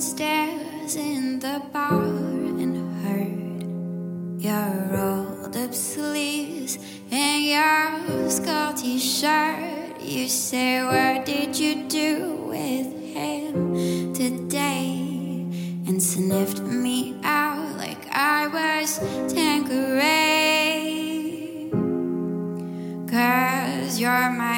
downstairs in the bar and heard your rolled up sleeves and your t shirt. You say, What did you do with him today? And sniffed me out like I was Tanqueray. Cause you're my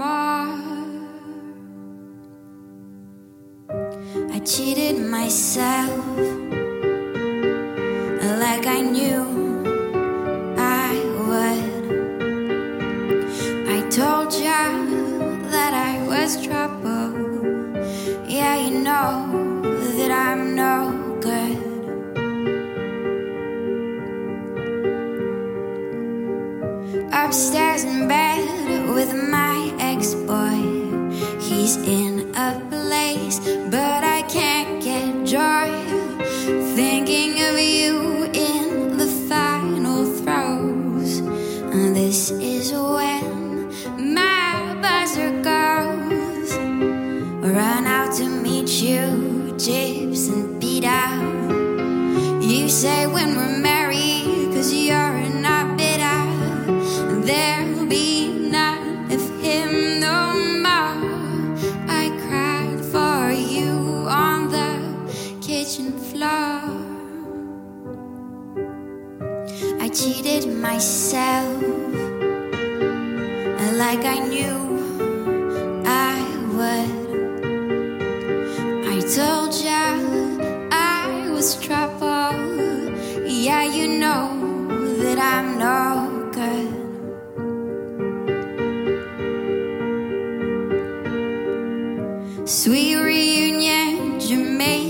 Moore. I cheated myself like I knew I would. I told you that I was trouble. Yeah, you know Upstairs in bed with my ex boy. He's in a cheated myself like I knew I would. I told ya I was trouble. Yeah, you know that I'm no good. Sweet reunion, Jamaica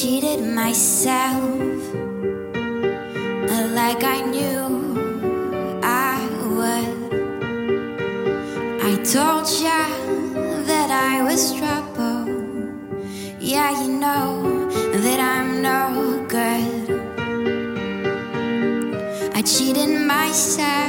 cheated myself like I knew I would. I told ya that I was trouble. Yeah, you know that I'm no good. I cheated myself